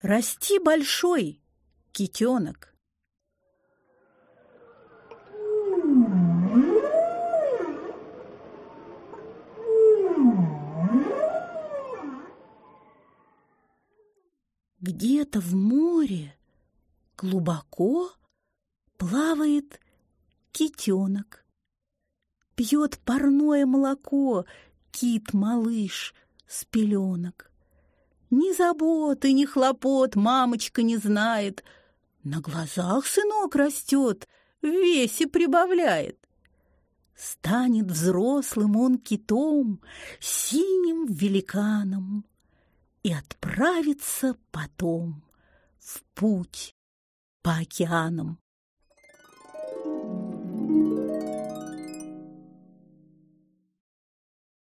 Расти большой, китенок. Где-то в море глубоко плавает китенок. Пьет парное молоко кит-малыш с пеленок. Ни заботы, ни хлопот мамочка не знает. На глазах сынок растет, в весе прибавляет. Станет взрослым он китом, синим великаном и отправится потом в путь по океанам.